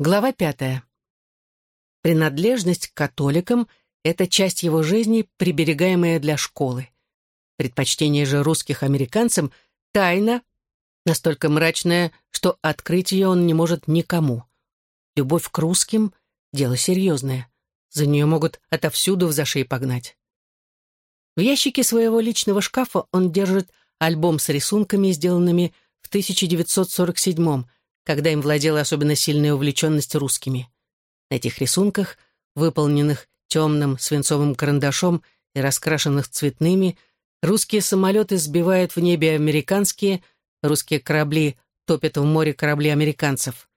Глава пятая. Принадлежность к католикам — это часть его жизни, приберегаемая для школы. Предпочтение же русских американцам — тайна, настолько мрачная, что открыть ее он не может никому. Любовь к русским — дело серьезное. За нее могут отовсюду в зашей погнать. В ящике своего личного шкафа он держит альбом с рисунками, сделанными в 1947 когда им владела особенно сильная увлеченность русскими. На этих рисунках, выполненных темным свинцовым карандашом и раскрашенных цветными, русские самолеты сбивают в небе американские, русские корабли топят в море корабли американцев.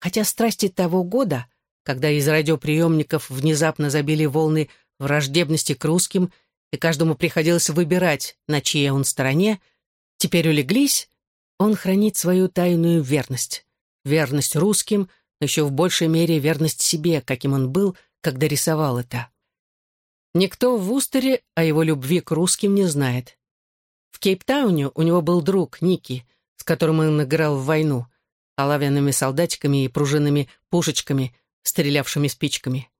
Хотя страсти того года, когда из радиоприемников внезапно забили волны враждебности к русским, и каждому приходилось выбирать, на чьей он стороне, теперь улеглись, он хранит свою тайную верность. Верность русским, но еще в большей мере верность себе, каким он был, когда рисовал это. Никто в Устере о его любви к русским не знает. В Кейптауне у него был друг Ники, с которым он играл в войну, оловянными солдатиками и пружинными пушечками, стрелявшими спичками.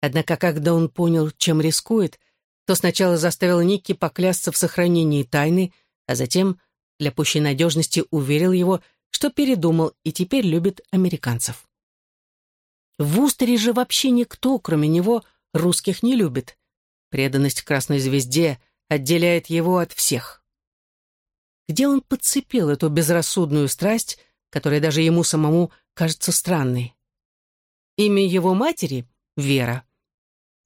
Однако, когда он понял, чем рискует, то сначала заставил Ники поклясться в сохранении тайны, а затем для пущей надежности уверил его, что передумал и теперь любит американцев. В Устере же вообще никто, кроме него, русских не любит. Преданность Красной Звезде отделяет его от всех. Где он подцепил эту безрассудную страсть, которая даже ему самому кажется странной? Имя его матери — Вера.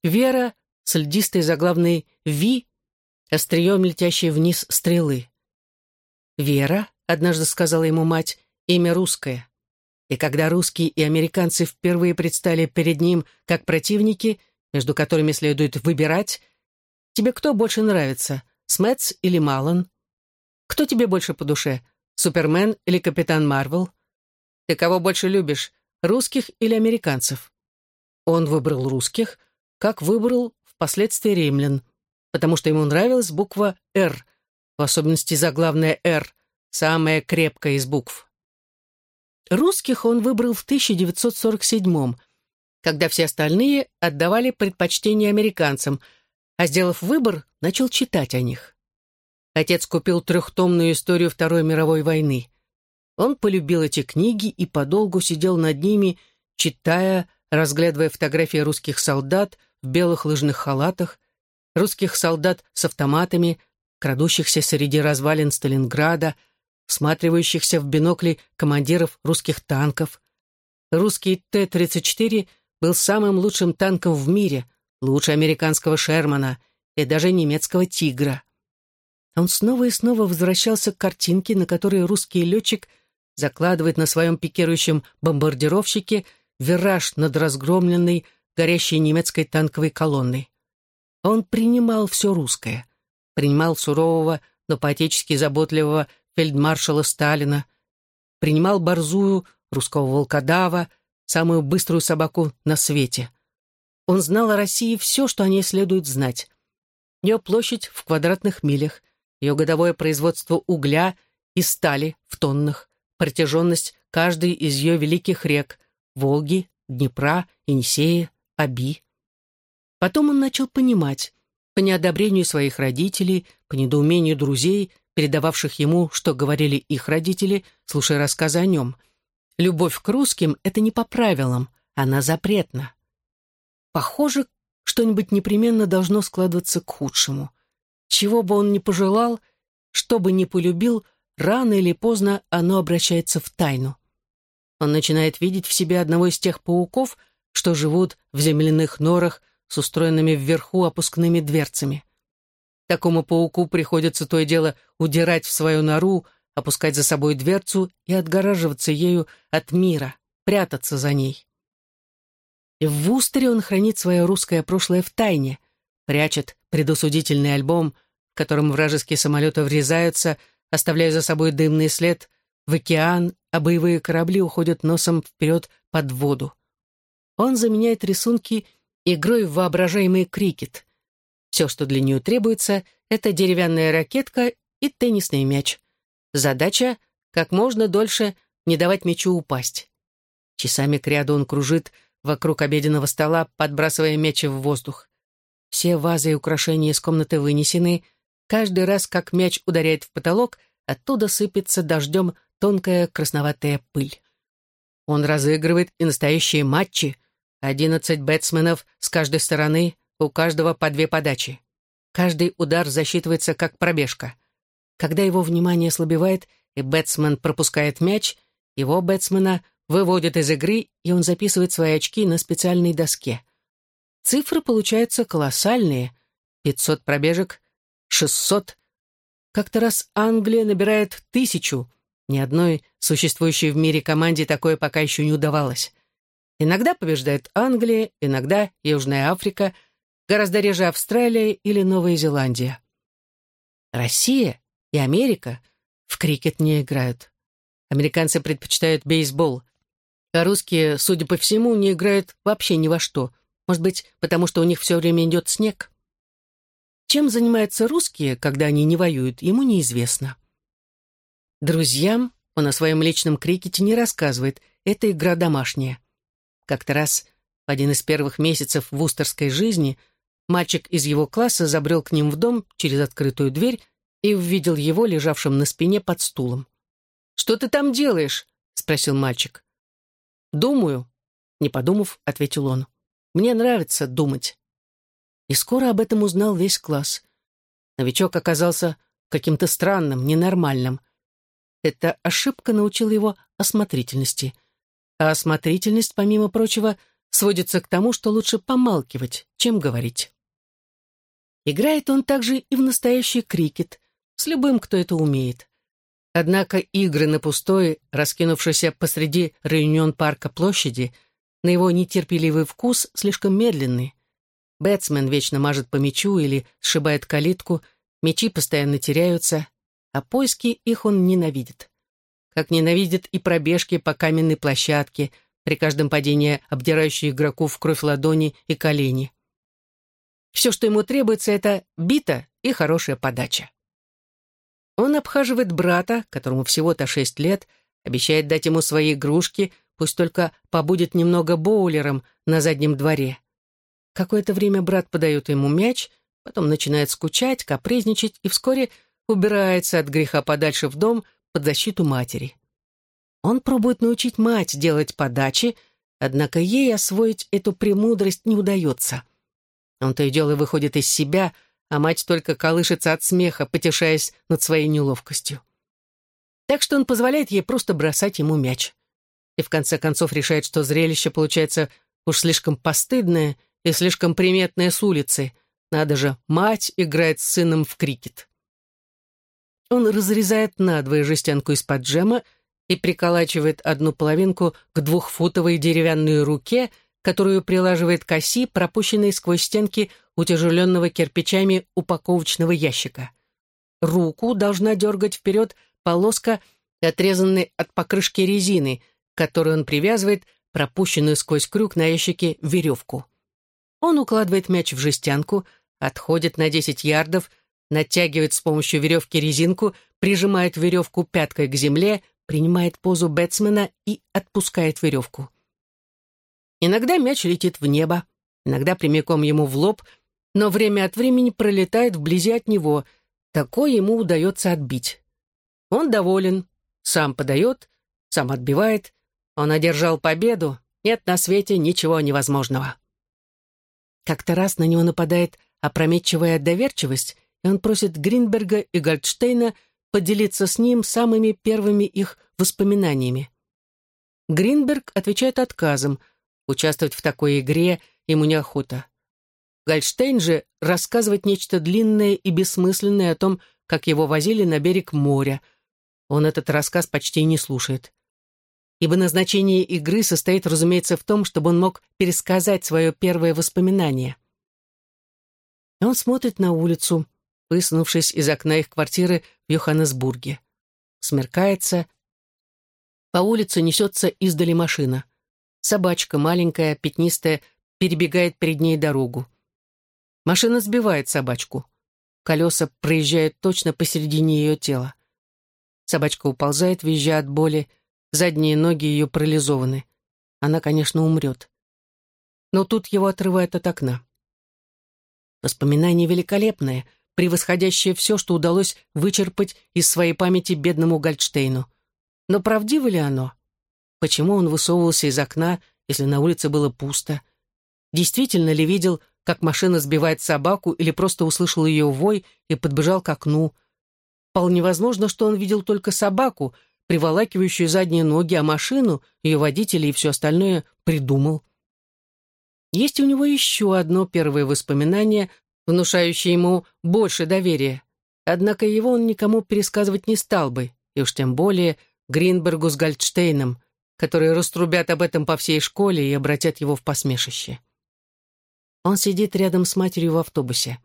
Вера с льдистой заглавной «Ви», острием летящей вниз стрелы. «Вера», — однажды сказала ему мать, — «имя русское». И когда русские и американцы впервые предстали перед ним как противники, между которыми следует выбирать, тебе кто больше нравится, Смэтс или Малон? Кто тебе больше по душе, Супермен или Капитан Марвел? Ты кого больше любишь, русских или американцев? Он выбрал русских, как выбрал впоследствии римлян, потому что ему нравилась буква «Р», в особенности заглавная «Р», самая крепкая из букв. Русских он выбрал в 1947 когда все остальные отдавали предпочтение американцам, а сделав выбор, начал читать о них. Отец купил трехтомную историю Второй мировой войны. Он полюбил эти книги и подолгу сидел над ними, читая, разглядывая фотографии русских солдат в белых лыжных халатах, русских солдат с автоматами, крадущихся среди развалин Сталинграда, всматривающихся в бинокли командиров русских танков. Русский Т-34 был самым лучшим танком в мире, лучше американского Шермана и даже немецкого «Тигра». Он снова и снова возвращался к картинке, на которой русский летчик закладывает на своем пикирующем бомбардировщике вираж над разгромленной, горящей немецкой танковой колонной. Он принимал все русское принимал сурового, но поотечески заботливого фельдмаршала Сталина, принимал борзую, русского волкодава, самую быструю собаку на свете. Он знал о России все, что о ней следует знать. Ее площадь в квадратных милях, ее годовое производство угля и стали в тоннах, протяженность каждой из ее великих рек — Волги, Днепра, Енисея, Аби. Потом он начал понимать, по неодобрению своих родителей, по недоумению друзей, передававших ему, что говорили их родители, слушая рассказы о нем. Любовь к русским — это не по правилам, она запретна. Похоже, что-нибудь непременно должно складываться к худшему. Чего бы он ни пожелал, что бы ни полюбил, рано или поздно оно обращается в тайну. Он начинает видеть в себе одного из тех пауков, что живут в земляных норах, с устроенными вверху опускными дверцами. Такому пауку приходится то и дело удирать в свою нору, опускать за собой дверцу и отгораживаться ею от мира, прятаться за ней. И в Вустере он хранит свое русское прошлое в тайне, прячет предусудительный альбом, в котором вражеские самолеты врезаются, оставляя за собой дымный след в океан, а боевые корабли уходят носом вперед под воду. Он заменяет рисунки игрой в воображаемый крикет. Все, что для нее требуется, это деревянная ракетка и теннисный мяч. Задача — как можно дольше не давать мячу упасть. Часами кряду он кружит вокруг обеденного стола, подбрасывая мячи в воздух. Все вазы и украшения из комнаты вынесены. Каждый раз, как мяч ударяет в потолок, оттуда сыпется дождем тонкая красноватая пыль. Он разыгрывает и настоящие матчи. Одиннадцать бэтсменов с каждой стороны, у каждого по две подачи. Каждый удар засчитывается как пробежка. Когда его внимание ослабевает, и бэтсмен пропускает мяч, его бэтсмена выводят из игры, и он записывает свои очки на специальной доске. Цифры получаются колоссальные. 500 пробежек, 600. Как-то раз Англия набирает тысячу. Ни одной существующей в мире команде такое пока еще не удавалось. Иногда побеждает Англия, иногда Южная Африка, гораздо реже Австралия или Новая Зеландия. Россия и Америка в крикет не играют. Американцы предпочитают бейсбол, а русские, судя по всему, не играют вообще ни во что. Может быть, потому что у них все время идет снег? Чем занимаются русские, когда они не воюют, ему неизвестно. Друзьям он о своем личном крикете не рассказывает, это игра домашняя. Как-то раз, в один из первых месяцев вустерской жизни, мальчик из его класса забрел к ним в дом через открытую дверь и увидел его, лежавшим на спине под стулом. «Что ты там делаешь?» — спросил мальчик. «Думаю», — не подумав, ответил он. «Мне нравится думать». И скоро об этом узнал весь класс. Новичок оказался каким-то странным, ненормальным. Эта ошибка научила его осмотрительности. А осмотрительность, помимо прочего, сводится к тому, что лучше помалкивать, чем говорить. Играет он также и в настоящий крикет, с любым, кто это умеет. Однако игры на пустой, раскинувшейся посреди Реюнион-парка площади, на его нетерпеливый вкус слишком медленны. Бэтсмен вечно мажет по мячу или сшибает калитку, мячи постоянно теряются, а поиски их он ненавидит. Как ненавидит и пробежки по каменной площадке, при каждом падении обдирающие игроку в кровь ладони и колени. Все, что ему требуется, это бита и хорошая подача. Он обхаживает брата, которому всего-то шесть лет, обещает дать ему свои игрушки, пусть только побудет немного боулером на заднем дворе. Какое-то время брат подает ему мяч, потом начинает скучать, капризничать и вскоре убирается от греха подальше в дом под защиту матери. Он пробует научить мать делать подачи, однако ей освоить эту премудрость не удается. Он то и дело выходит из себя — а мать только колышется от смеха, потешаясь над своей неловкостью. Так что он позволяет ей просто бросать ему мяч. И в конце концов решает, что зрелище получается уж слишком постыдное и слишком приметное с улицы. Надо же, мать играет с сыном в крикет. Он разрезает надвое жестянку из-под джема и приколачивает одну половинку к двухфутовой деревянной руке, которую прилаживает к оси, пропущенной сквозь стенки утяжеленного кирпичами упаковочного ящика. Руку должна дергать вперед полоска, отрезанной от покрышки резины, которую он привязывает, пропущенную сквозь крюк на ящике, веревку. Он укладывает мяч в жестянку, отходит на 10 ярдов, натягивает с помощью веревки резинку, прижимает веревку пяткой к земле, принимает позу бэтсмена и отпускает веревку. Иногда мяч летит в небо, иногда прямиком ему в лоб, но время от времени пролетает вблизи от него. Такое ему удается отбить. Он доволен, сам подает, сам отбивает. Он одержал победу, нет на свете ничего невозможного. Как-то раз на него нападает опрометчивая доверчивость, и он просит Гринберга и Гольдштейна поделиться с ним самыми первыми их воспоминаниями. Гринберг отвечает отказом – Участвовать в такой игре ему неохота. Гольштейн же рассказывает нечто длинное и бессмысленное о том, как его возили на берег моря. Он этот рассказ почти не слушает. Ибо назначение игры состоит, разумеется, в том, чтобы он мог пересказать свое первое воспоминание. И он смотрит на улицу, высунувшись из окна их квартиры в Йоханнесбурге. Смеркается. По улице несется издали машина. Собачка, маленькая, пятнистая, перебегает перед ней дорогу. Машина сбивает собачку. Колеса проезжают точно посередине ее тела. Собачка уползает, визжа от боли, задние ноги ее парализованы. она, конечно, умрет. Но тут его отрывает от окна. Воспоминание великолепное, превосходящее все, что удалось вычерпать из своей памяти бедному Гальдштейну. Но правдиво ли оно? Почему он высовывался из окна, если на улице было пусто? Действительно ли видел, как машина сбивает собаку или просто услышал ее вой и подбежал к окну? Вполне возможно, что он видел только собаку, приволакивающую задние ноги, а машину, ее водителя и все остальное придумал. Есть у него еще одно первое воспоминание, внушающее ему больше доверия. Однако его он никому пересказывать не стал бы, и уж тем более Гринбергу с Гальдштейном, которые раструбят об этом по всей школе и обратят его в посмешище. Он сидит рядом с матерью в автобусе.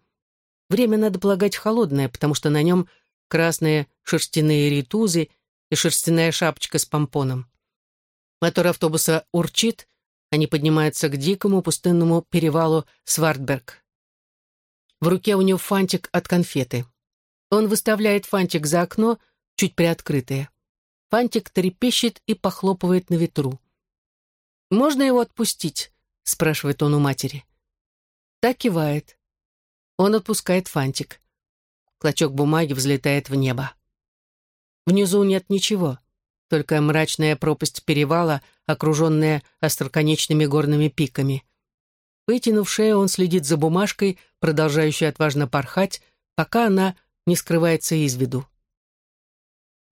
Время, надо полагать, холодное, потому что на нем красные шерстяные ритузы и шерстяная шапочка с помпоном. Мотор автобуса урчит, они поднимаются к дикому пустынному перевалу Свартберг. В руке у него фантик от конфеты. Он выставляет фантик за окно, чуть приоткрытое. Фантик трепещет и похлопывает на ветру. «Можно его отпустить?» — спрашивает он у матери. Так кивает. Он отпускает фантик. Клочок бумаги взлетает в небо. Внизу нет ничего, только мрачная пропасть перевала, окруженная остроконечными горными пиками. Вытянув шею, он следит за бумажкой, продолжающей отважно порхать, пока она не скрывается из виду.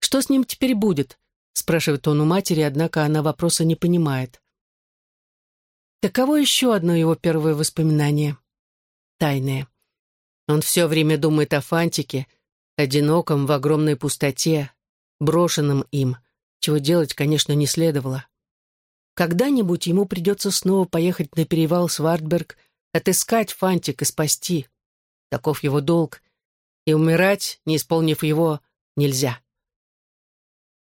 «Что с ним теперь будет?» — спрашивает он у матери, однако она вопроса не понимает. Таково еще одно его первое воспоминание. Тайное. Он все время думает о Фантике, одиноком в огромной пустоте, брошенном им, чего делать, конечно, не следовало. Когда-нибудь ему придется снова поехать на перевал Свартберг, отыскать Фантик и спасти. Таков его долг, и умирать, не исполнив его, нельзя.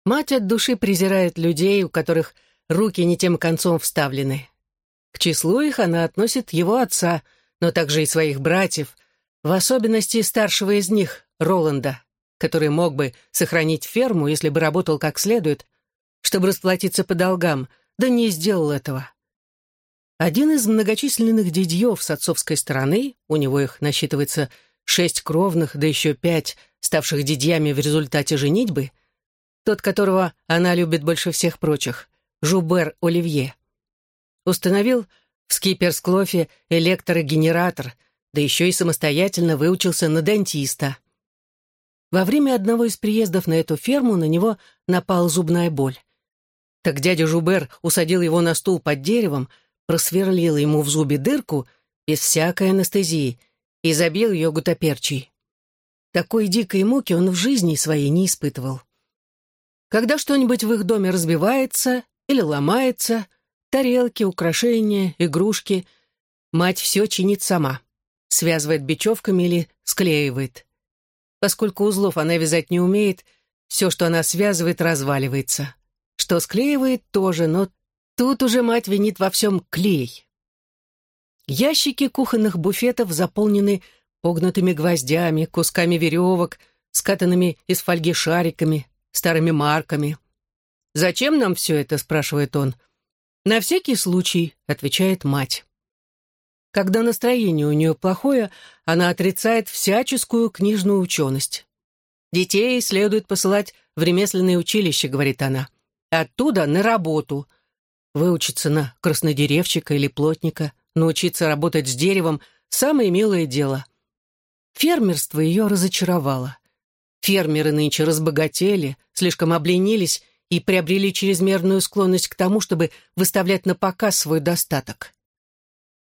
Мать от души презирает людей, у которых руки не тем концом вставлены. К числу их она относит его отца, но также и своих братьев, в особенности старшего из них, Роланда, который мог бы сохранить ферму, если бы работал как следует, чтобы расплатиться по долгам, да не сделал этого. Один из многочисленных дядьев с отцовской стороны, у него их насчитывается шесть кровных, да еще пять, ставших дядьями в результате женитьбы, тот, которого она любит больше всех прочих, Жубер Оливье. Установил в Скиперсклофе электрогенератор, да еще и самостоятельно выучился на дантиста. Во время одного из приездов на эту ферму на него напала зубная боль. Так дядя Жубер усадил его на стул под деревом, просверлил ему в зубе дырку без всякой анестезии и забил ее гутоперчей. Такой дикой муки он в жизни своей не испытывал. Когда что-нибудь в их доме разбивается или ломается, тарелки, украшения, игрушки, мать все чинит сама, связывает бечевками или склеивает. Поскольку узлов она вязать не умеет, все, что она связывает, разваливается. Что склеивает, тоже, но тут уже мать винит во всем клей. Ящики кухонных буфетов заполнены погнутыми гвоздями, кусками веревок, скатанными из фольги шариками, старыми марками. «Зачем нам все это?» — спрашивает он. «На всякий случай», — отвечает мать. Когда настроение у нее плохое, она отрицает всяческую книжную ученость. «Детей следует посылать в ремесленное училище», — говорит она. «Оттуда на работу. Выучиться на краснодеревчика или плотника, научиться работать с деревом — самое милое дело». Фермерство ее разочаровало. Фермеры нынче разбогатели, слишком обленились и приобрели чрезмерную склонность к тому, чтобы выставлять на показ свой достаток.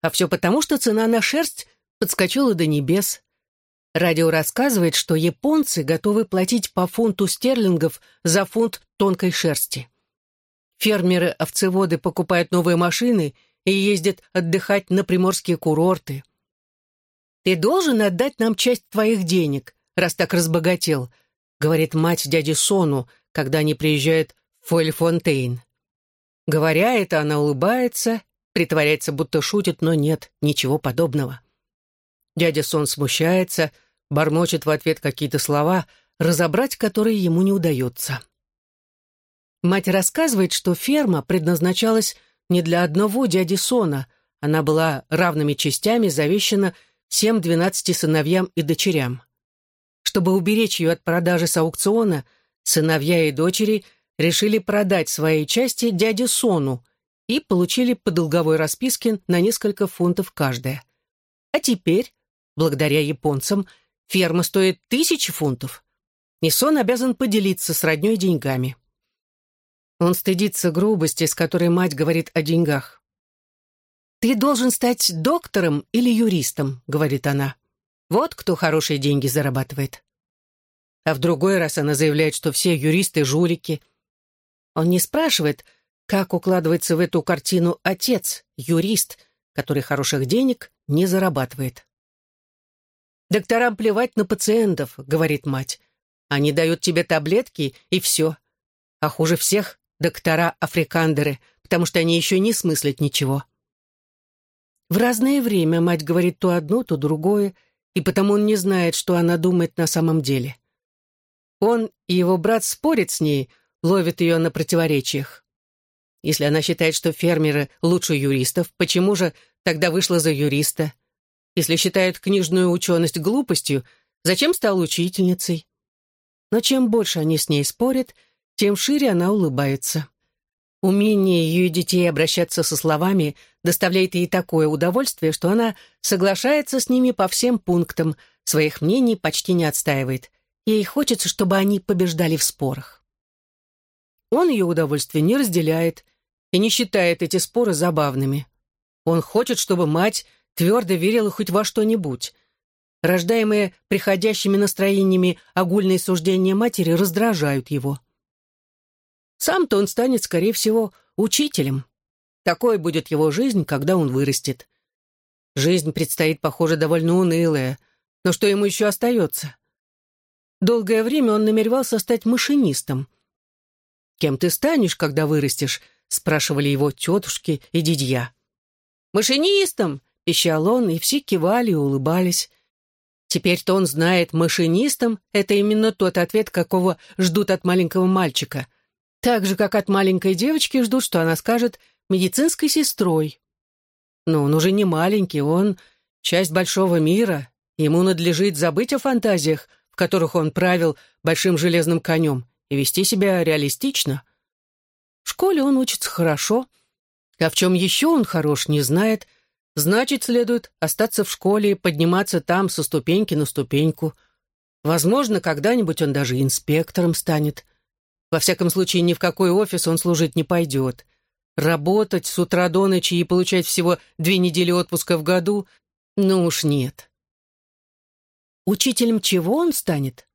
А все потому, что цена на шерсть подскочила до небес. Радио рассказывает, что японцы готовы платить по фунту стерлингов за фунт тонкой шерсти. Фермеры-овцеводы покупают новые машины и ездят отдыхать на приморские курорты. «Ты должен отдать нам часть твоих денег», раз так разбогател», — говорит мать дяде Сону, когда они приезжают в Фойльфонтейн. Говоря это, она улыбается, притворяется, будто шутит, но нет, ничего подобного. Дядя Сон смущается, бормочет в ответ какие-то слова, разобрать которые ему не удается. Мать рассказывает, что ферма предназначалась не для одного дяди Сона, она была равными частями завещана всем двенадцати сыновьям и дочерям. Чтобы уберечь ее от продажи с аукциона, сыновья и дочери решили продать свои части дяде Сону и получили по долговой расписке на несколько фунтов каждая. А теперь, благодаря японцам, ферма стоит тысячи фунтов. И Сон обязан поделиться с родней деньгами. Он стыдится грубости, с которой мать говорит о деньгах. «Ты должен стать доктором или юристом», — говорит она. «Вот кто хорошие деньги зарабатывает». А в другой раз она заявляет, что все юристы — жулики. Он не спрашивает, как укладывается в эту картину отец, юрист, который хороших денег не зарабатывает. «Докторам плевать на пациентов», — говорит мать. «Они дают тебе таблетки, и все. А хуже всех доктора-африкандеры, потому что они еще не смыслят ничего. В разное время мать говорит то одно, то другое, и потому он не знает, что она думает на самом деле. Он и его брат спорят с ней, ловят ее на противоречиях. Если она считает, что фермеры лучше юристов, почему же тогда вышла за юриста? Если считает книжную ученость глупостью, зачем стала учительницей? Но чем больше они с ней спорят, тем шире она улыбается. Умение ее детей обращаться со словами доставляет ей такое удовольствие, что она соглашается с ними по всем пунктам, своих мнений почти не отстаивает. Ей хочется, чтобы они побеждали в спорах. Он ее удовольствие не разделяет и не считает эти споры забавными. Он хочет, чтобы мать твердо верила хоть во что-нибудь. Рождаемые приходящими настроениями огульные суждения матери раздражают его. Сам-то он станет, скорее всего, учителем. Такой будет его жизнь, когда он вырастет. Жизнь предстоит, похоже, довольно унылая. Но что ему еще остается? Долгое время он намеревался стать машинистом. «Кем ты станешь, когда вырастешь?» — спрашивали его тетушки и дядья. «Машинистом!» — пищал он, и все кивали и улыбались. Теперь-то он знает, машинистом — это именно тот ответ, какого ждут от маленького мальчика — так же, как от маленькой девочки ждут, что она скажет «медицинской сестрой». Но он уже не маленький, он часть большого мира. Ему надлежит забыть о фантазиях, в которых он правил большим железным конем, и вести себя реалистично. В школе он учится хорошо, а в чем еще он хорош, не знает. Значит, следует остаться в школе и подниматься там со ступеньки на ступеньку. Возможно, когда-нибудь он даже инспектором станет. Во всяком случае, ни в какой офис он служить не пойдет. Работать с утра до ночи и получать всего две недели отпуска в году? Ну уж нет. Учителем чего он станет?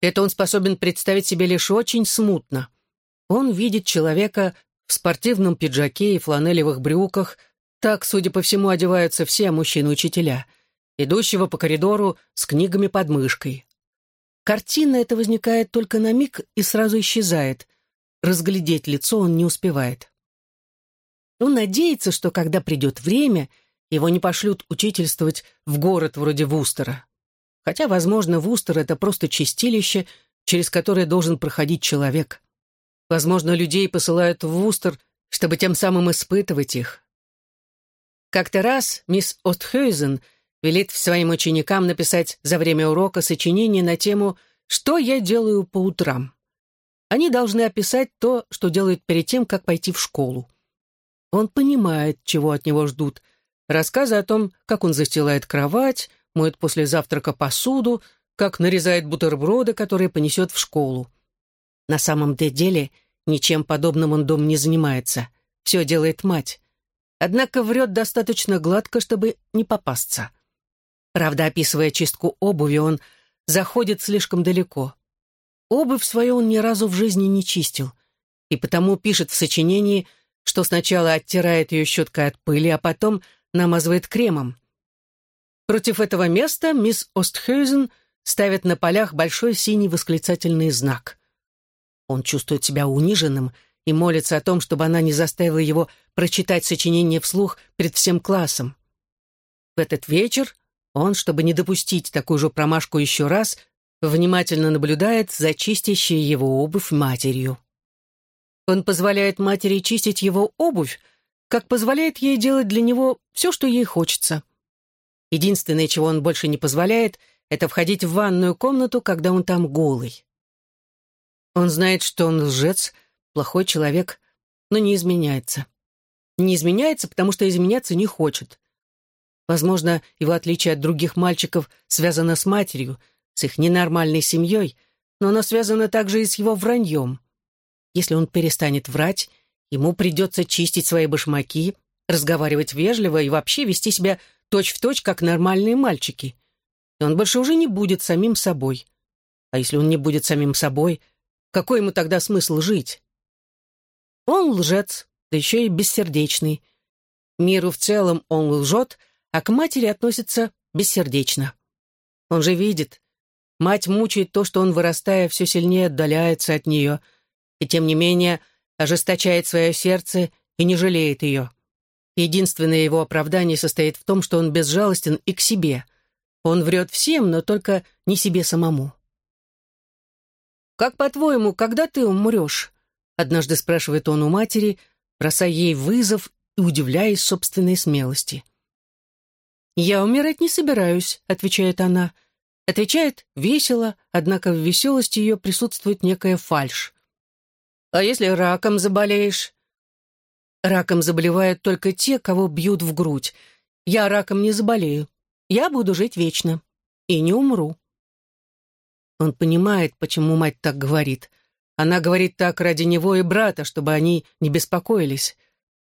Это он способен представить себе лишь очень смутно. Он видит человека в спортивном пиджаке и фланелевых брюках, так, судя по всему, одеваются все мужчины-учителя, идущего по коридору с книгами под мышкой. Картина эта возникает только на миг и сразу исчезает. Разглядеть лицо он не успевает. Он надеется, что когда придет время, его не пошлют учительствовать в город вроде Вустера. Хотя, возможно, Вустер — это просто чистилище, через которое должен проходить человек. Возможно, людей посылают в Вустер, чтобы тем самым испытывать их. Как-то раз мисс Остхёйзен велит своим ученикам написать за время урока сочинение на тему «Что я делаю по утрам?». Они должны описать то, что делают перед тем, как пойти в школу. Он понимает, чего от него ждут. Рассказы о том, как он застилает кровать, моет после завтрака посуду, как нарезает бутерброды, которые понесет в школу. На самом деле ничем подобным он дом не занимается. Все делает мать. Однако врет достаточно гладко, чтобы не попасться. Правда, описывая чистку обуви, он заходит слишком далеко. Обувь свою он ни разу в жизни не чистил, и потому пишет в сочинении, что сначала оттирает ее щеткой от пыли, а потом намазывает кремом. Против этого места мисс Остхюзен ставит на полях большой синий восклицательный знак. Он чувствует себя униженным и молится о том, чтобы она не заставила его прочитать сочинение вслух перед всем классом. В этот вечер он, чтобы не допустить такую же промашку еще раз, внимательно наблюдает за чистящей его обувь матерью. Он позволяет матери чистить его обувь, как позволяет ей делать для него все, что ей хочется. Единственное, чего он больше не позволяет, это входить в ванную комнату, когда он там голый. Он знает, что он лжец, плохой человек, но не изменяется. Не изменяется, потому что изменяться не хочет. Возможно, его отличие от других мальчиков связано с матерью, с их ненормальной семьей, но оно связано также и с его враньем. Если он перестанет врать, ему придется чистить свои башмаки, разговаривать вежливо и вообще вести себя точь-в-точь, точь, как нормальные мальчики. И он больше уже не будет самим собой. А если он не будет самим собой, какой ему тогда смысл жить? Он лжец, да еще и бессердечный. Миру в целом он лжет — а к матери относится бессердечно. Он же видит, мать мучает то, что он, вырастая, все сильнее отдаляется от нее, и тем не менее ожесточает свое сердце и не жалеет ее. Единственное его оправдание состоит в том, что он безжалостен и к себе. Он врет всем, но только не себе самому. «Как, по-твоему, когда ты умрешь?» Однажды спрашивает он у матери, бросая ей вызов и удивляясь собственной смелости. «Я умирать не собираюсь», — отвечает она. Отвечает весело, однако в веселости ее присутствует некая фальшь. «А если раком заболеешь?» «Раком заболевают только те, кого бьют в грудь. Я раком не заболею. Я буду жить вечно. И не умру». Он понимает, почему мать так говорит. Она говорит так ради него и брата, чтобы они не беспокоились.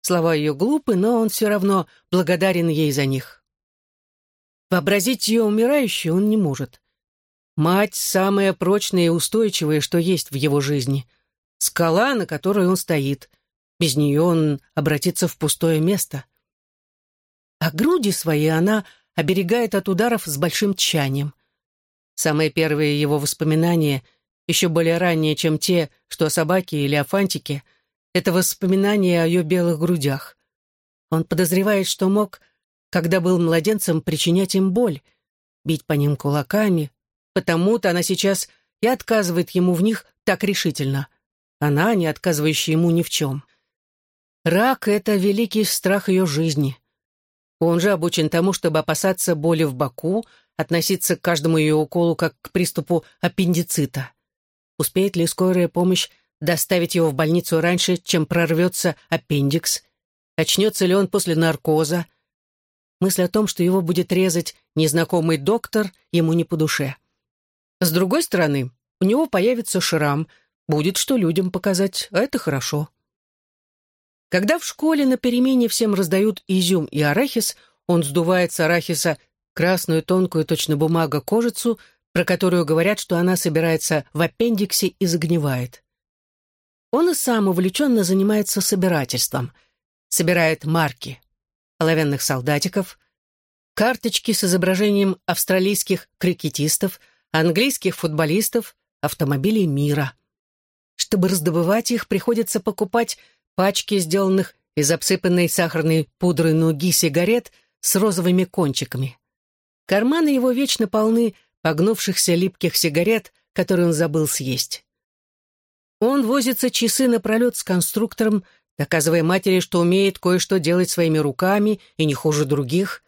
Слова ее глупы, но он все равно благодарен ей за них. Вообразить ее умирающей он не может. Мать — самая прочная и устойчивая, что есть в его жизни. Скала, на которой он стоит. Без нее он обратится в пустое место. А груди свои она оберегает от ударов с большим тщанием. Самые первые его воспоминания, еще более ранние, чем те, что о собаке или о фантике, это воспоминания о ее белых грудях. Он подозревает, что мог когда был младенцем, причинять им боль, бить по ним кулаками. Потому-то она сейчас и отказывает ему в них так решительно. Она, не отказывающая ему ни в чем. Рак — это великий страх ее жизни. Он же обучен тому, чтобы опасаться боли в боку, относиться к каждому ее уколу как к приступу аппендицита. Успеет ли скорая помощь доставить его в больницу раньше, чем прорвется аппендикс? Очнется ли он после наркоза? Мысль о том, что его будет резать незнакомый доктор, ему не по душе. С другой стороны, у него появится шрам, будет что людям показать, а это хорошо. Когда в школе на перемене всем раздают изюм и арахис, он сдувает с арахиса красную тонкую точно бумага кожицу, про которую говорят, что она собирается в аппендиксе и загнивает. Он и сам увлеченно занимается собирательством. Собирает марки оловянных солдатиков, карточки с изображением австралийских крикетистов, английских футболистов, автомобилей мира. Чтобы раздобывать их, приходится покупать пачки, сделанных из обсыпанной сахарной пудрой нуги сигарет с розовыми кончиками. Карманы его вечно полны погнувшихся липких сигарет, которые он забыл съесть. Он возится часы напролет с конструктором, доказывая матери, что умеет кое-что делать своими руками и не хуже других,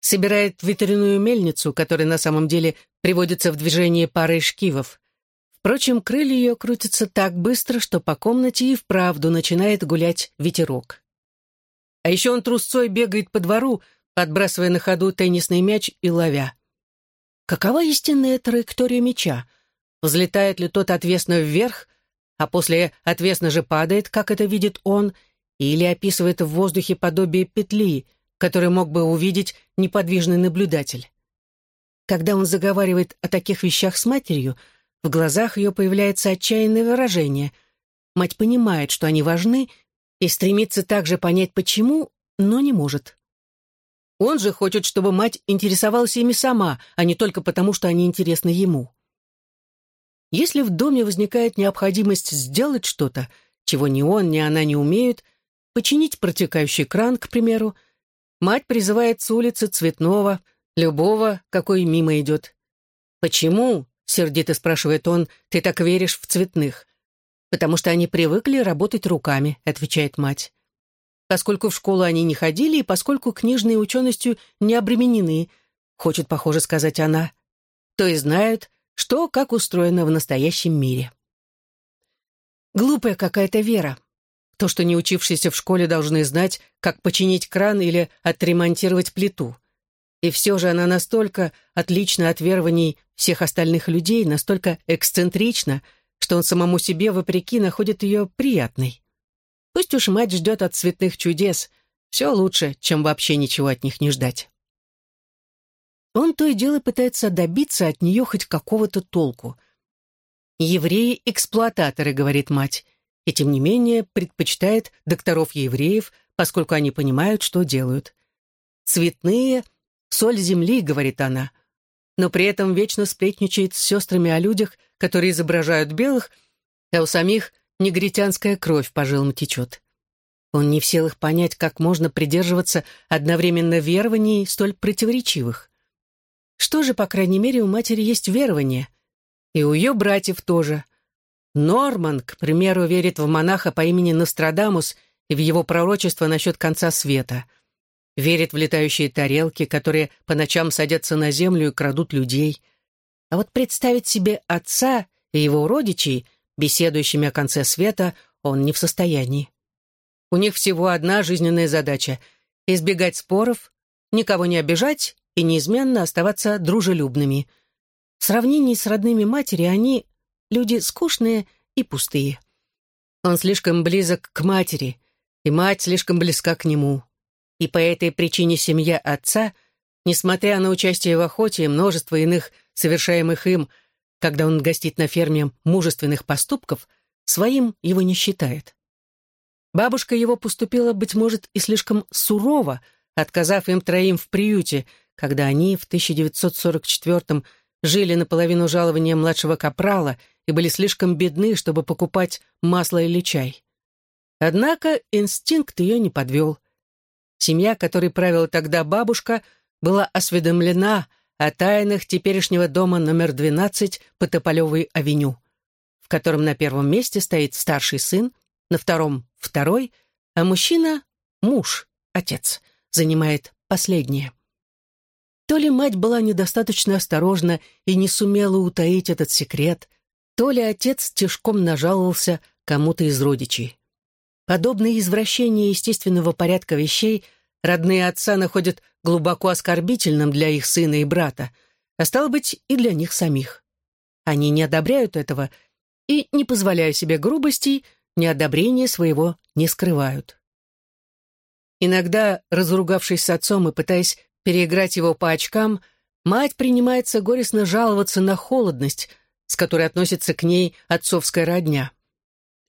собирает ветряную мельницу, которая на самом деле приводится в движение парой шкивов. Впрочем, крылья ее крутятся так быстро, что по комнате и вправду начинает гулять ветерок. А еще он трусцой бегает по двору, подбрасывая на ходу теннисный мяч и ловя. Какова истинная траектория мяча? Взлетает ли тот отвесно вверх, а после отвесно же падает, как это видит он, или описывает в воздухе подобие петли, которую мог бы увидеть неподвижный наблюдатель. Когда он заговаривает о таких вещах с матерью, в глазах ее появляется отчаянное выражение. Мать понимает, что они важны, и стремится также понять, почему, но не может. Он же хочет, чтобы мать интересовалась ими сама, а не только потому, что они интересны ему. Если в доме возникает необходимость сделать что-то, чего ни он, ни она не умеют, починить протекающий кран, к примеру, мать призывает с улицы цветного, любого, какой мимо идет. «Почему?» — сердито спрашивает он, «ты так веришь в цветных?» «Потому что они привыкли работать руками», — отвечает мать. «Поскольку в школу они не ходили и поскольку книжной ученостью не обременены», — хочет, похоже, сказать она, «то и знают, что как устроено в настоящем мире». Глупая какая-то вера. То, что не учившиеся в школе должны знать, как починить кран или отремонтировать плиту. И все же она настолько отлична от верований всех остальных людей, настолько эксцентрична, что он самому себе, вопреки, находит ее приятной. Пусть уж мать ждет от цветных чудес, все лучше, чем вообще ничего от них не ждать. Он то и дело пытается добиться от нее хоть какого-то толку. «Евреи-эксплуататоры», — говорит мать, и тем не менее предпочитает докторов-евреев, поскольку они понимают, что делают. «Цветные — соль земли», — говорит она, но при этом вечно сплетничает с сестрами о людях, которые изображают белых, а у самих негритянская кровь по жилам течет. Он не в силах понять, как можно придерживаться одновременно верований столь противоречивых. Что же, по крайней мере, у матери есть верование? И у ее братьев тоже. Норман, к примеру, верит в монаха по имени Нострадамус и в его пророчество насчет конца света. Верит в летающие тарелки, которые по ночам садятся на землю и крадут людей. А вот представить себе отца и его родичей, беседующими о конце света, он не в состоянии. У них всего одна жизненная задача — избегать споров, никого не обижать и неизменно оставаться дружелюбными. В сравнении с родными матери они люди скучные и пустые. Он слишком близок к матери, и мать слишком близка к нему. И по этой причине семья отца, несмотря на участие в охоте и множество иных совершаемых им, когда он гостит на ферме мужественных поступков, своим его не считает. Бабушка его поступила, быть может, и слишком сурово, отказав им троим в приюте, когда они в 1944 жили наполовину жалования младшего капрала и были слишком бедны, чтобы покупать масло или чай. Однако инстинкт ее не подвел. Семья, которой правила тогда бабушка, была осведомлена о тайнах теперешнего дома номер 12 по Тополевой авеню, в котором на первом месте стоит старший сын, на втором — второй, а мужчина — муж, отец, занимает последнее. То ли мать была недостаточно осторожна и не сумела утаить этот секрет, то ли отец тяжком нажаловался кому-то из родичей. Подобные извращения естественного порядка вещей родные отца находят глубоко оскорбительным для их сына и брата, а стало быть, и для них самих. Они не одобряют этого и, не позволяя себе грубостей, неодобрения своего не скрывают. Иногда, разругавшись с отцом и пытаясь переиграть его по очкам, мать принимается горестно жаловаться на холодность, с которой относится к ней отцовская родня.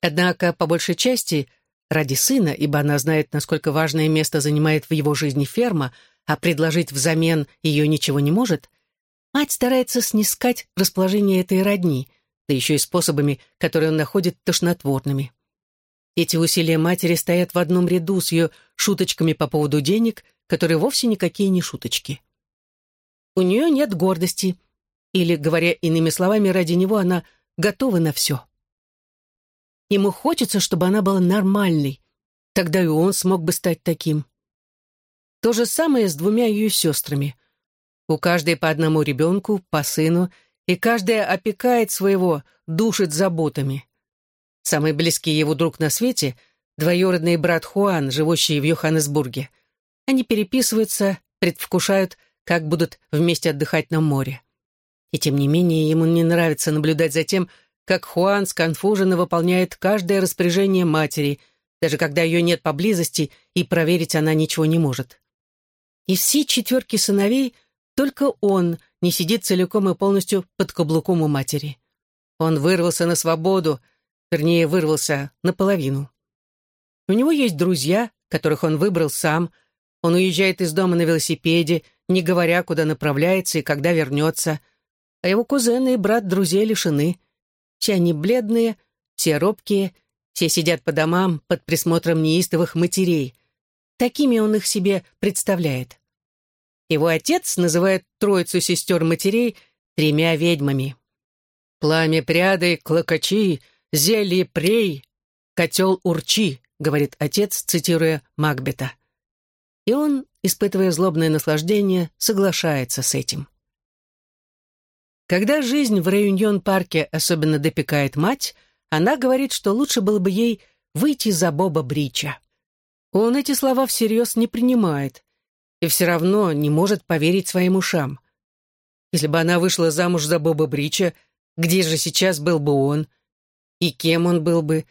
Однако, по большей части, ради сына, ибо она знает, насколько важное место занимает в его жизни ферма, а предложить взамен ее ничего не может, мать старается снискать расположение этой родни, да еще и способами, которые он находит тошнотворными. Эти усилия матери стоят в одном ряду с ее шуточками по поводу денег, которые вовсе никакие не шуточки. У нее нет гордости, или, говоря иными словами, ради него она готова на все. Ему хочется, чтобы она была нормальной, тогда и он смог бы стать таким. То же самое с двумя ее сестрами. У каждой по одному ребенку, по сыну, и каждая опекает своего, душит заботами. Самый близкий его друг на свете — двоюродный брат Хуан, живущий в Йоханнесбурге — они переписываются, предвкушают, как будут вместе отдыхать на море. И тем не менее ему не нравится наблюдать за тем, как Хуан сконфуженно выполняет каждое распоряжение матери, даже когда ее нет поблизости, и проверить она ничего не может. Из всей четверки сыновей только он не сидит целиком и полностью под каблуком у матери. Он вырвался на свободу, вернее, вырвался наполовину. У него есть друзья, которых он выбрал сам, он уезжает из дома на велосипеде, не говоря, куда направляется и когда вернется. А его кузены и брат друзей лишены. Все они бледные, все робкие, все сидят по домам под присмотром неистовых матерей. Такими он их себе представляет. Его отец называет троицу сестер матерей тремя ведьмами. Пламя пряды, клокочи, «Зелье прей, котел урчи», — говорит отец, цитируя Макбета. И он, испытывая злобное наслаждение, соглашается с этим. Когда жизнь в Реюньон-парке особенно допекает мать, она говорит, что лучше было бы ей выйти за Боба Брича. Он эти слова всерьез не принимает и все равно не может поверить своим ушам. Если бы она вышла замуж за Боба Брича, где же сейчас был бы он? И кем он был бы?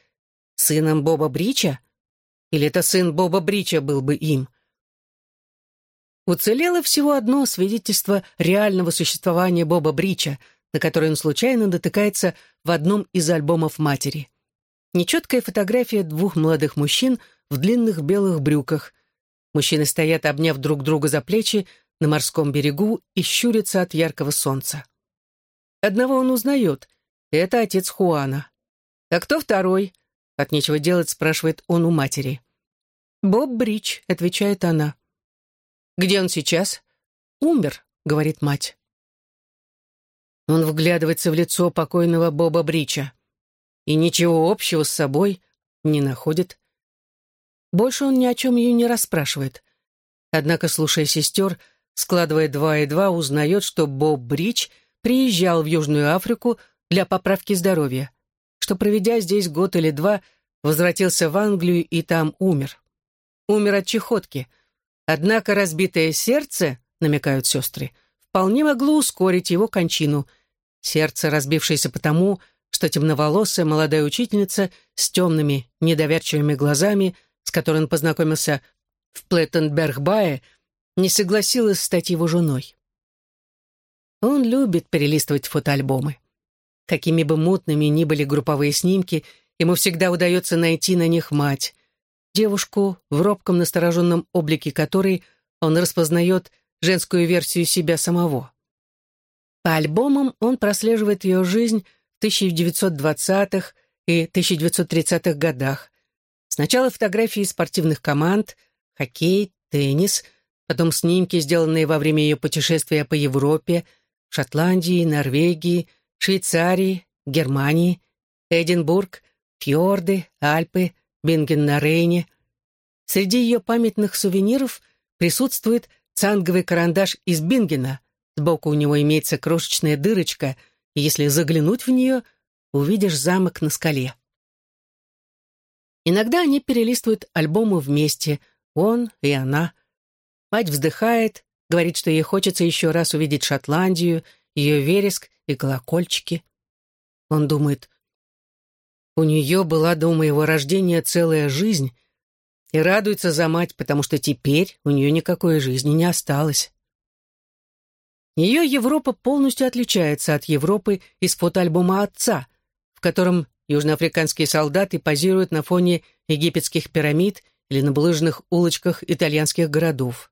Сыном Боба Брича? Или это сын Боба Брича был бы им? Уцелело всего одно свидетельство реального существования Боба Брича, на которое он случайно натыкается в одном из альбомов матери. Нечеткая фотография двух молодых мужчин в длинных белых брюках. Мужчины стоят, обняв друг друга за плечи, на морском берегу и щурятся от яркого солнца. Одного он узнает. Это отец Хуана. «А кто второй?» От нечего делать, спрашивает он у матери. «Боб Брич», — отвечает она. «Где он сейчас?» «Умер», — говорит мать. Он вглядывается в лицо покойного Боба Брича и ничего общего с собой не находит. Больше он ни о чем ее не расспрашивает. Однако, слушая сестер, складывая два и два, узнает, что Боб Брич приезжал в Южную Африку для поправки здоровья, что, проведя здесь год или два, возвратился в Англию и там умер. Умер от чехотки. Однако разбитое сердце, намекают сестры, вполне могло ускорить его кончину. Сердце, разбившееся потому, что темноволосая молодая учительница с темными, недоверчивыми глазами, с которой он познакомился в Плеттенберг-Бае, не согласилась стать его женой. Он любит перелистывать фотоальбомы. Какими бы мутными ни были групповые снимки, ему всегда удается найти на них мать, девушку, в робком настороженном облике которой он распознает женскую версию себя самого. По альбомам он прослеживает ее жизнь 1920-х и 1930-х годах. Сначала фотографии спортивных команд, хоккей, теннис, потом снимки, сделанные во время ее путешествия по Европе, Шотландии, Норвегии, Швейцарии, Германии, Эдинбург, фьорды, Альпы, Бинген на Рейне. Среди ее памятных сувениров присутствует цанговый карандаш из Бингена. Сбоку у него имеется крошечная дырочка — и если заглянуть в нее, увидишь замок на скале. Иногда они перелистывают альбомы вместе, он и она. Мать вздыхает, говорит, что ей хочется еще раз увидеть Шотландию, ее вереск и колокольчики. Он думает, у нее была до моего рождения целая жизнь, и радуется за мать, потому что теперь у нее никакой жизни не осталось. Ее Европа полностью отличается от Европы из фотоальбома отца, в котором южноафриканские солдаты позируют на фоне египетских пирамид или на булыжных улочках итальянских городов.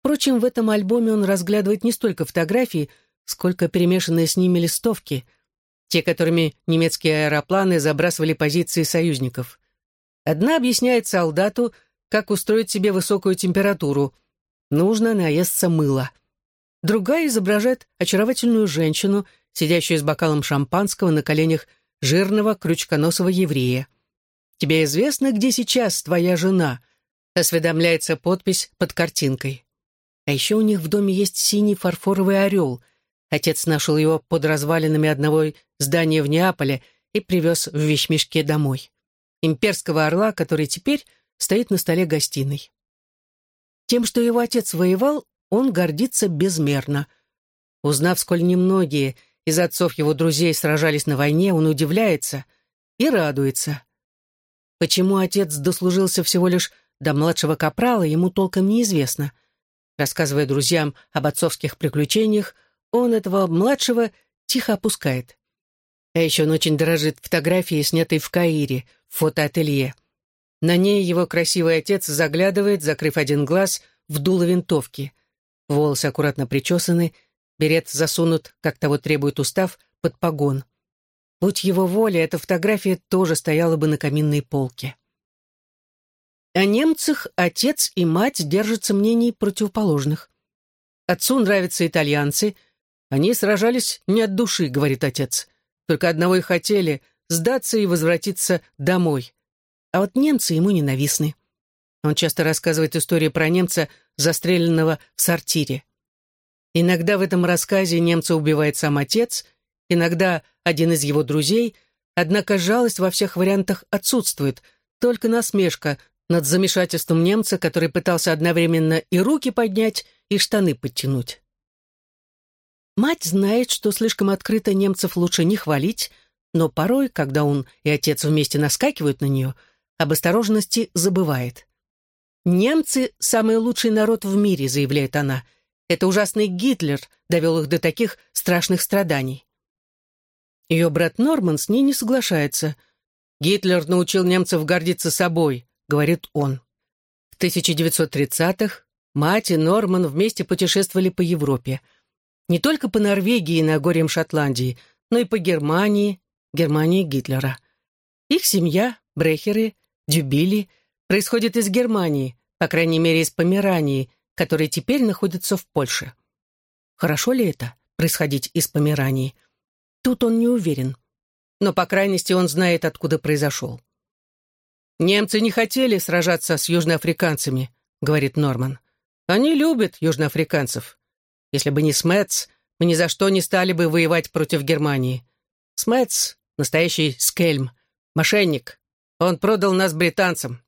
Впрочем, в этом альбоме он разглядывает не столько фотографии, сколько перемешанные с ними листовки, те, которыми немецкие аэропланы забрасывали позиции союзников. Одна объясняет солдату, как устроить себе высокую температуру. Нужно наесться мыла. Другая изображает очаровательную женщину, сидящую с бокалом шампанского на коленях жирного крючконосого еврея. «Тебе известно, где сейчас твоя жена?» — осведомляется подпись под картинкой. А еще у них в доме есть синий фарфоровый орел. Отец нашел его под развалинами одного здания в Неаполе и привез в вещмешке домой. Имперского орла, который теперь стоит на столе гостиной. Тем, что его отец воевал, он гордится безмерно. Узнав, сколь немногие из отцов его друзей сражались на войне, он удивляется и радуется. Почему отец дослужился всего лишь до младшего капрала, ему толком неизвестно. Рассказывая друзьям об отцовских приключениях, он этого младшего тихо опускает. А еще он очень дорожит фотографией, снятой в Каире, в фотоателье. На ней его красивый отец заглядывает, закрыв один глаз, в дуло винтовки. Волосы аккуратно причесаны, берет засунут, как того требует устав, под погон. Будь его воля, эта фотография тоже стояла бы на каминной полке. О немцах отец и мать держатся мнений противоположных. Отцу нравятся итальянцы. Они сражались не от души, говорит отец. Только одного и хотели сдаться и возвратиться домой. А вот немцы ему ненавистны. Он часто рассказывает истории про немца, застреленного в сортире. Иногда в этом рассказе немца убивает сам отец, иногда один из его друзей, однако жалость во всех вариантах отсутствует, только насмешка над замешательством немца, который пытался одновременно и руки поднять, и штаны подтянуть. Мать знает, что слишком открыто немцев лучше не хвалить, но порой, когда он и отец вместе наскакивают на нее, об осторожности забывает. «Немцы — самый лучший народ в мире», — заявляет она. «Это ужасный Гитлер довел их до таких страшных страданий». Ее брат Норман с ней не соглашается. «Гитлер научил немцев гордиться собой», — говорит он. В 1930-х мать и Норман вместе путешествовали по Европе. Не только по Норвегии и Нагорьям Шотландии, но и по Германии, Германии Гитлера. Их семья, Брехеры, Дюбили, происходит из Германии, по крайней мере из Померании, которая теперь находится в Польше. Хорошо ли это, происходить из Померании? Тут он не уверен. Но, по крайности, он знает, откуда произошел. «Немцы не хотели сражаться с южноафриканцами», — говорит Норман. «Они любят южноафриканцев. Если бы не Смэтс, мы ни за что не стали бы воевать против Германии. Смэтс — настоящий скельм, мошенник. Он продал нас британцам.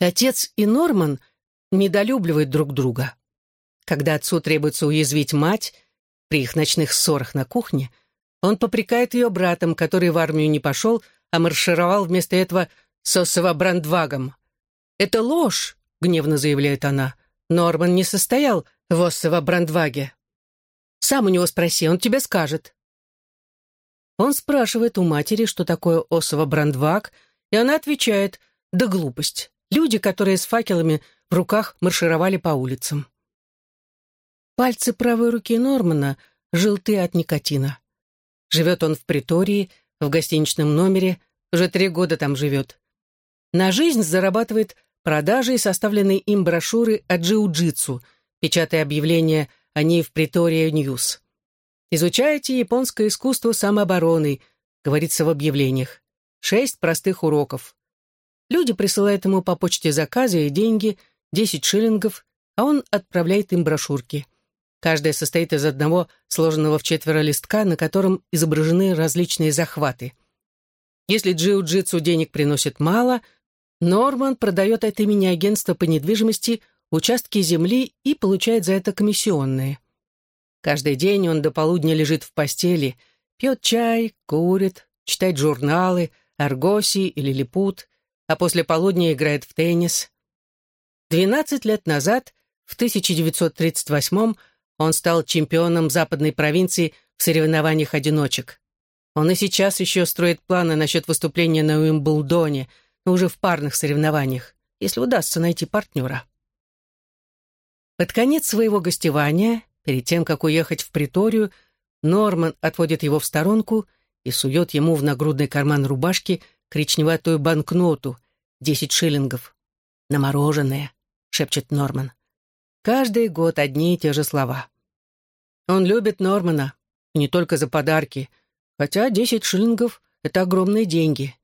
Отец и Норман недолюбливают друг друга. Когда отцу требуется уязвить мать, при их ночных ссорах на кухне, он попрекает ее братом, который в армию не пошел, а маршировал вместо этого сосово брандвагом. «Это ложь», — гневно заявляет она. «Норман не состоял в Оссово брандваге Сам у него спроси, он тебе скажет». Он спрашивает у матери, что такое Оссово брандваг и она отвечает «Да глупость». Люди, которые с факелами в руках маршировали по улицам. Пальцы правой руки Нормана желты от никотина. Живет он в Претории, в гостиничном номере, уже три года там живет. На жизнь зарабатывает продажей составленной им брошюры о джиу-джитсу, печатая объявления о ней в Pretoria News. «Изучайте японское искусство самообороны», говорится в объявлениях. Шесть простых уроков. Люди присылают ему по почте заказы и деньги, 10 шиллингов, а он отправляет им брошюрки. Каждая состоит из одного сложенного в четверо листка, на котором изображены различные захваты. Если джиу-джитсу денег приносит мало, Норман продает от имени агентства по недвижимости участки земли и получает за это комиссионные. Каждый день он до полудня лежит в постели, пьет чай, курит, читает журналы, Аргоси или Липут, а после полудня играет в теннис. 12 лет назад, в 1938 он стал чемпионом западной провинции в соревнованиях одиночек. Он и сейчас еще строит планы насчет выступления на Уимблдоне, но уже в парных соревнованиях, если удастся найти партнера. Под конец своего гостевания, перед тем, как уехать в приторию, Норман отводит его в сторонку и сует ему в нагрудный карман рубашки коричневатую банкноту, десять шиллингов. «На мороженое», — шепчет Норман. Каждый год одни и те же слова. Он любит Нормана, не только за подарки, хотя десять шиллингов — это огромные деньги,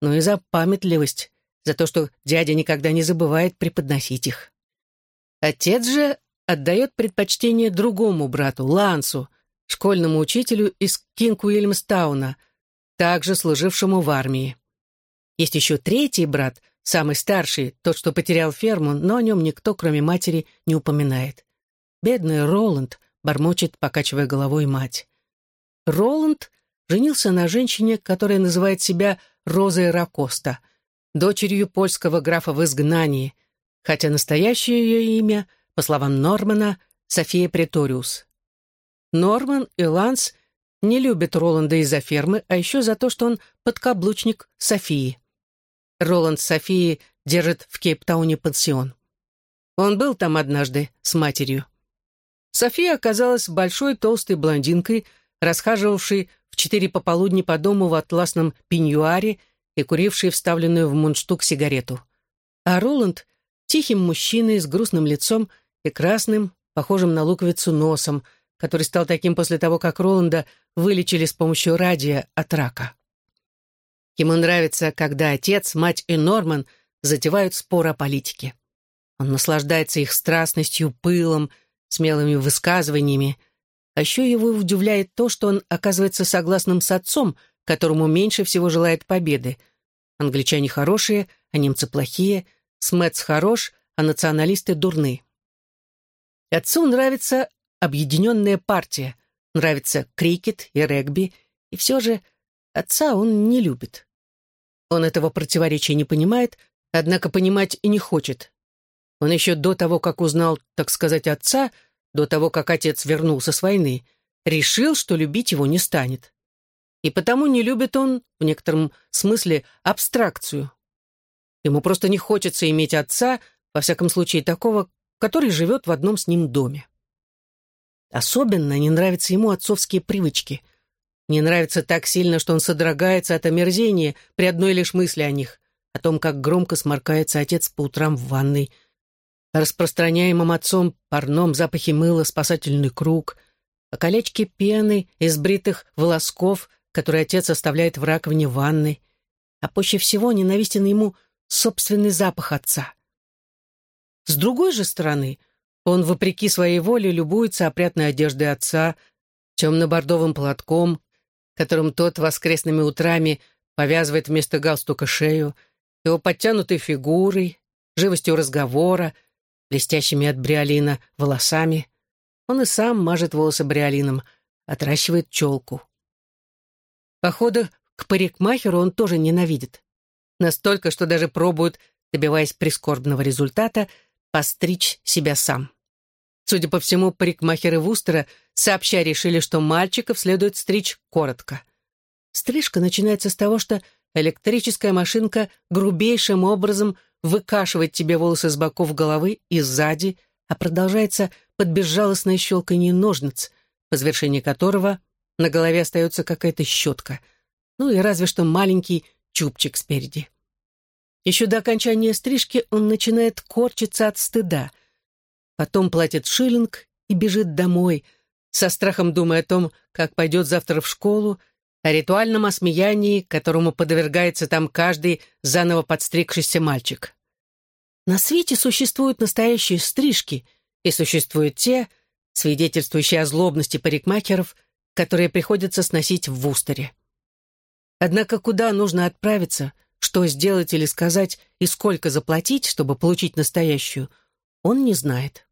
но и за памятливость, за то, что дядя никогда не забывает преподносить их. Отец же отдает предпочтение другому брату, Лансу, школьному учителю из Кинг-Уильямстауна — также служившему в армии. Есть еще третий брат, самый старший, тот, что потерял ферму, но о нем никто, кроме матери, не упоминает. Бедный Роланд, бормочет, покачивая головой мать. Роланд женился на женщине, которая называет себя Розой Ракоста, дочерью польского графа в изгнании, хотя настоящее ее имя, по словам Нормана, София Преториус. Норман и Ланс не любит Роланда из-за фермы, а еще за то, что он подкаблучник Софии. Роланд Софии держит в Кейптауне пансион. Он был там однажды с матерью. София оказалась большой толстой блондинкой, расхаживавшей в четыре пополудни по дому в атласном пеньюаре и курившей вставленную в мундштук сигарету. А Роланд — тихим мужчиной с грустным лицом и красным, похожим на луковицу носом — который стал таким после того, как Роланда вылечили с помощью радия от рака. Ему нравится, когда отец, мать и Норман затевают спор о политике. Он наслаждается их страстностью, пылом, смелыми высказываниями. А еще его удивляет то, что он оказывается согласным с отцом, которому меньше всего желает победы. Англичане хорошие, а немцы плохие, Смэтс хорош, а националисты дурны. Отцу нравится объединенная партия, нравится крикет и регби, и все же отца он не любит. Он этого противоречия не понимает, однако понимать и не хочет. Он еще до того, как узнал, так сказать, отца, до того, как отец вернулся с войны, решил, что любить его не станет. И потому не любит он, в некотором смысле, абстракцию. Ему просто не хочется иметь отца, во всяком случае такого, который живет в одном с ним доме. Особенно не нравятся ему отцовские привычки. Не нравится так сильно, что он содрогается от омерзения при одной лишь мысли о них, о том, как громко сморкается отец по утрам в ванной, о распространяемом отцом парном запахе мыла спасательный круг, о колечке пены из бритых волосков, которые отец оставляет в раковине ванной, а пуще всего ненавистен ему собственный запах отца. С другой же стороны, он, вопреки своей воле, любуется опрятной одеждой отца, темно-бордовым платком, которым тот воскресными утрами повязывает вместо галстука шею, его подтянутой фигурой, живостью разговора, блестящими от бриолина волосами. Он и сам мажет волосы бриолином, отращивает челку. Походы к парикмахеру он тоже ненавидит. Настолько, что даже пробует, добиваясь прискорбного результата, постричь себя сам. Судя по всему, парикмахеры Вустера сообща решили, что мальчиков следует стричь коротко. Стрижка начинается с того, что электрическая машинка грубейшим образом выкашивает тебе волосы с боков головы и сзади, а продолжается под безжалостное щелканье ножниц, по завершении которого на голове остается какая-то щетка, ну и разве что маленький чубчик спереди. Еще до окончания стрижки он начинает корчиться от стыда, потом платит шиллинг и бежит домой, со страхом думая о том, как пойдет завтра в школу, о ритуальном осмеянии, которому подвергается там каждый заново подстригшийся мальчик. На свете существуют настоящие стрижки, и существуют те, свидетельствующие о злобности парикмахеров, которые приходится сносить в Вустере. Однако куда нужно отправиться, что сделать или сказать и сколько заплатить, чтобы получить настоящую, он не знает.